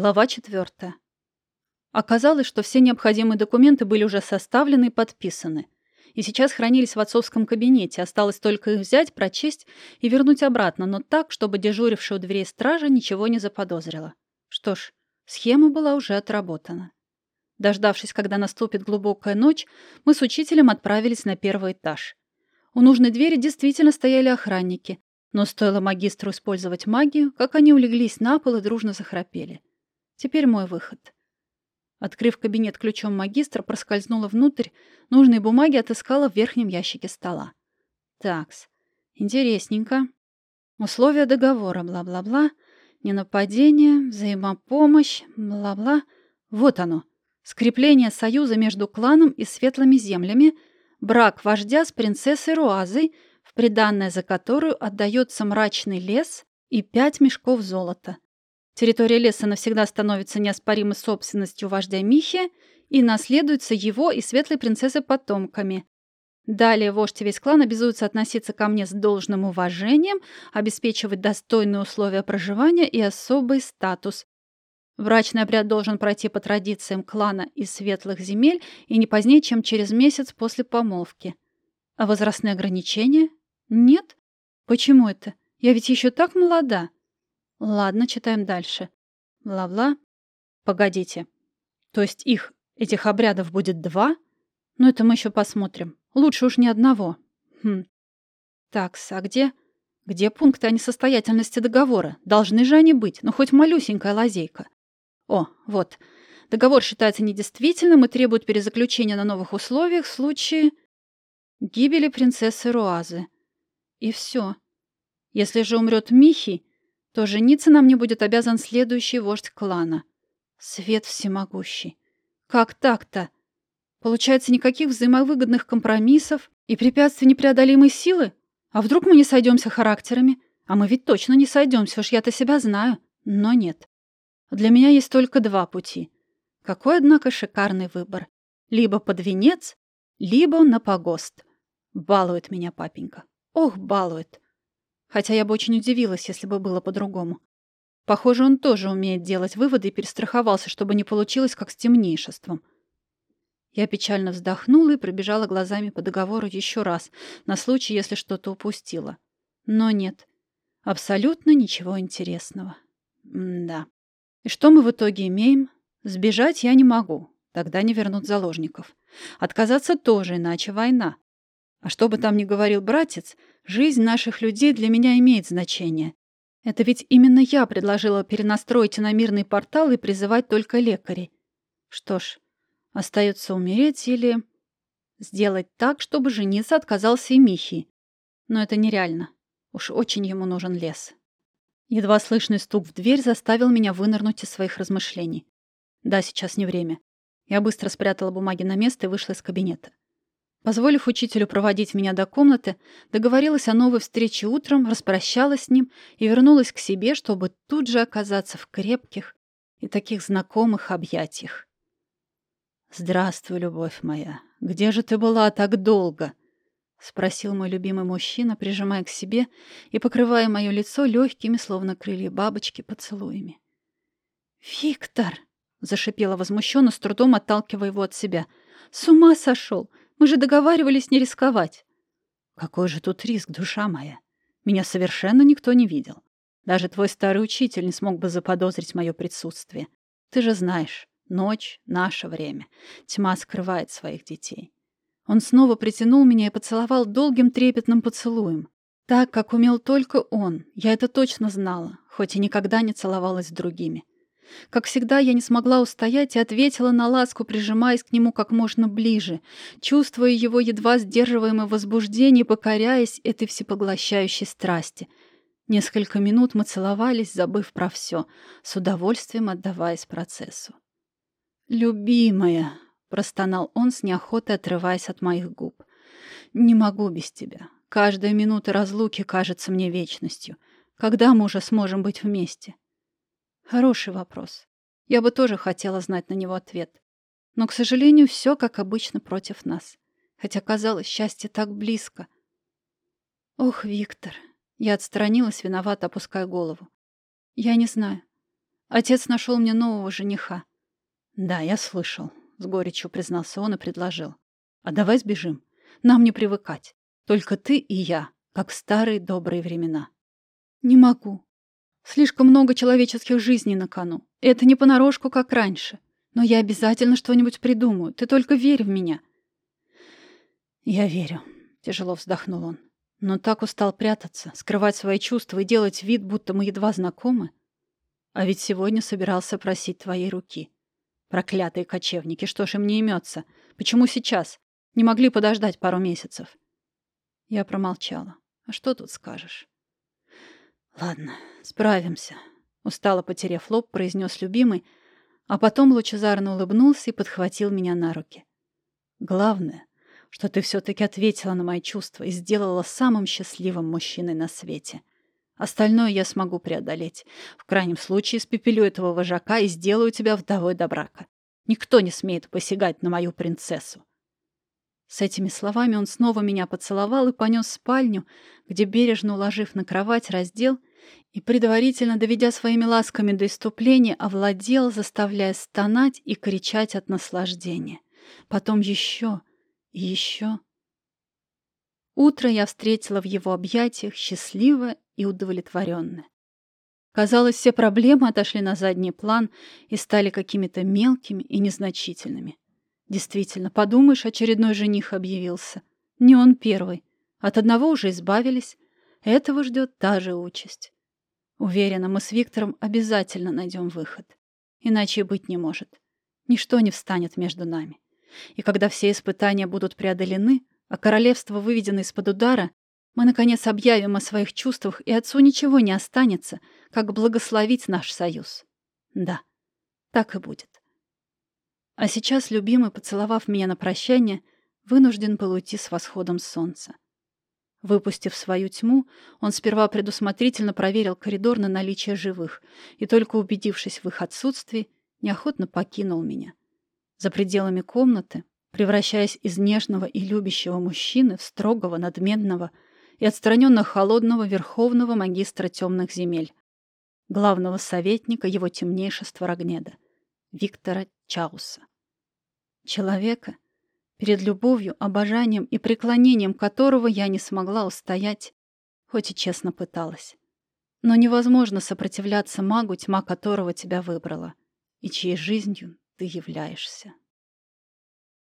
Глава четвертая. Оказалось, что все необходимые документы были уже составлены и подписаны. И сейчас хранились в отцовском кабинете. Осталось только их взять, прочесть и вернуть обратно, но так, чтобы дежурившая у дверей стража ничего не заподозрила. Что ж, схема была уже отработана. Дождавшись, когда наступит глубокая ночь, мы с учителем отправились на первый этаж. У нужной двери действительно стояли охранники, но стоило магистру использовать магию, как они улеглись на пол и дружно захрапели. Теперь мой выход. Открыв кабинет ключом магистра, проскользнула внутрь, нужные бумаги отыскала в верхнем ящике стола. Такс, интересненько. Условия договора, бла-бла-бла. Ненападение, взаимопомощь, бла-бла. Вот оно. Скрепление союза между кланом и светлыми землями, брак вождя с принцессой Руазой, в приданное за которую отдается мрачный лес и пять мешков золота. Территория леса навсегда становится неоспоримой собственностью вождя Михи и наследуется его и светлой принцессы потомками. Далее вождь и весь клан обязуются относиться ко мне с должным уважением, обеспечивать достойные условия проживания и особый статус. Брачный обряд должен пройти по традициям клана из светлых земель и не позднее, чем через месяц после помолвки. А возрастные ограничения? Нет? Почему это? Я ведь еще так молода. Ладно, читаем дальше. Бла-бла. Погодите. То есть их, этих обрядов будет два? Ну, это мы еще посмотрим. Лучше уж не одного. Хм. Такс, а где... Где пункты о несостоятельности договора? Должны же они быть, ну хоть малюсенькая лазейка. О, вот. Договор считается недействительным и требует перезаключения на новых условиях в случае гибели принцессы Руазы. И все. Если же умрет Михи, то жениться нам не будет обязан следующий вождь клана. Свет всемогущий. Как так-то? Получается, никаких взаимовыгодных компромиссов и препятствий непреодолимой силы? А вдруг мы не сойдемся характерами? А мы ведь точно не сойдемся, уж я-то себя знаю. Но нет. Для меня есть только два пути. Какой, однако, шикарный выбор. Либо под венец, либо на погост. Балует меня папенька. Ох, балует. Хотя я бы очень удивилась, если бы было по-другому. Похоже, он тоже умеет делать выводы и перестраховался, чтобы не получилось, как с темнейшеством. Я печально вздохнула и пробежала глазами по договору еще раз, на случай, если что-то упустила. Но нет, абсолютно ничего интересного. М да. И что мы в итоге имеем? Сбежать я не могу, тогда не вернут заложников. Отказаться тоже, иначе война. А что бы там ни говорил братец, жизнь наших людей для меня имеет значение. Это ведь именно я предложила перенастроить на мирный портал и призывать только лекарей. Что ж, остается умереть или сделать так, чтобы жениться отказался и Михи. Но это нереально. Уж очень ему нужен лес. Едва слышный стук в дверь заставил меня вынырнуть из своих размышлений. Да, сейчас не время. Я быстро спрятала бумаги на место и вышла из кабинета. Позволив учителю проводить меня до комнаты, договорилась о новой встрече утром, распрощалась с ним и вернулась к себе, чтобы тут же оказаться в крепких и таких знакомых объятиях. «Здравствуй, любовь моя. Где же ты была так долго?» — спросил мой любимый мужчина, прижимая к себе и покрывая мое лицо легкими, словно крылья бабочки, поцелуями. «Виктор!» — зашипела возмущенно, с трудом отталкивая его от себя. «С ума сошел! Мы же договаривались не рисковать. Какой же тут риск, душа моя? Меня совершенно никто не видел. Даже твой старый учитель не смог бы заподозрить мое присутствие. Ты же знаешь, ночь — наше время. Тьма скрывает своих детей. Он снова притянул меня и поцеловал долгим трепетным поцелуем. Так, как умел только он. Я это точно знала, хоть и никогда не целовалась с другими. Как всегда, я не смогла устоять и ответила на ласку, прижимаясь к нему как можно ближе, чувствуя его едва сдерживаемое возбуждение, покоряясь этой всепоглощающей страсти. Несколько минут мы целовались, забыв про все, с удовольствием отдаваясь процессу. «Любимая!» — простонал он с неохотой, отрываясь от моих губ. «Не могу без тебя. Каждая минута разлуки кажется мне вечностью. Когда мы уже сможем быть вместе?» Хороший вопрос. Я бы тоже хотела знать на него ответ. Но, к сожалению, все, как обычно, против нас. Хотя, казалось, счастье так близко. Ох, Виктор. Я отстранилась, виновато опуская голову. Я не знаю. Отец нашел мне нового жениха. Да, я слышал, с горечью признался он и предложил. А давай сбежим. Нам не привыкать. Только ты и я, как в старые добрые времена. Не могу. Слишком много человеческих жизней на кону. Это не понарошку, как раньше. Но я обязательно что-нибудь придумаю. Ты только верь в меня. Я верю, тяжело вздохнул он. Но так устал прятаться, скрывать свои чувства и делать вид, будто мы едва знакомы. А ведь сегодня собирался просить твоей руки. Проклятые кочевники, что ж им не имется? Почему сейчас? Не могли подождать пару месяцев. Я промолчала. А что тут скажешь? Ладно, справимся. Устало потеряв лоб, произнес любимый, а потом лучезарно улыбнулся и подхватил меня на руки. Главное, что ты все-таки ответила на мои чувства и сделала самым счастливым мужчиной на свете. Остальное я смогу преодолеть. В крайнем случае спепелю этого вожака и сделаю тебя вдовой до брака. Никто не смеет посягать на мою принцессу. С этими словами он снова меня поцеловал и понес в спальню, где, бережно уложив на кровать, раздел и, предварительно доведя своими ласками до иступления, овладел, заставляя стонать и кричать от наслаждения. Потом еще и еще. Утро я встретила в его объятиях счастливо и удовлетворенная. Казалось, все проблемы отошли на задний план и стали какими-то мелкими и незначительными. Действительно, подумаешь, очередной жених объявился. Не он первый. От одного уже избавились. Этого ждет та же участь. Уверена, мы с Виктором обязательно найдем выход. Иначе быть не может. Ничто не встанет между нами. И когда все испытания будут преодолены, а королевство выведено из-под удара, мы, наконец, объявим о своих чувствах, и отцу ничего не останется, как благословить наш союз. Да, так и будет. А сейчас любимый, поцеловав меня на прощание, вынужден был уйти с восходом солнца. Выпустив свою тьму, он сперва предусмотрительно проверил коридор на наличие живых и, только убедившись в их отсутствии, неохотно покинул меня. За пределами комнаты, превращаясь из нежного и любящего мужчины в строгого, надменного, и отстраненно холодного верховного магистра темных земель, главного советника его темнейшества Рогнеда, Виктора Чауса. Человека, перед любовью, обожанием и преклонением которого я не смогла устоять, хоть и честно пыталась. Но невозможно сопротивляться магу, тьма которого тебя выбрала, и чьей жизнью ты являешься.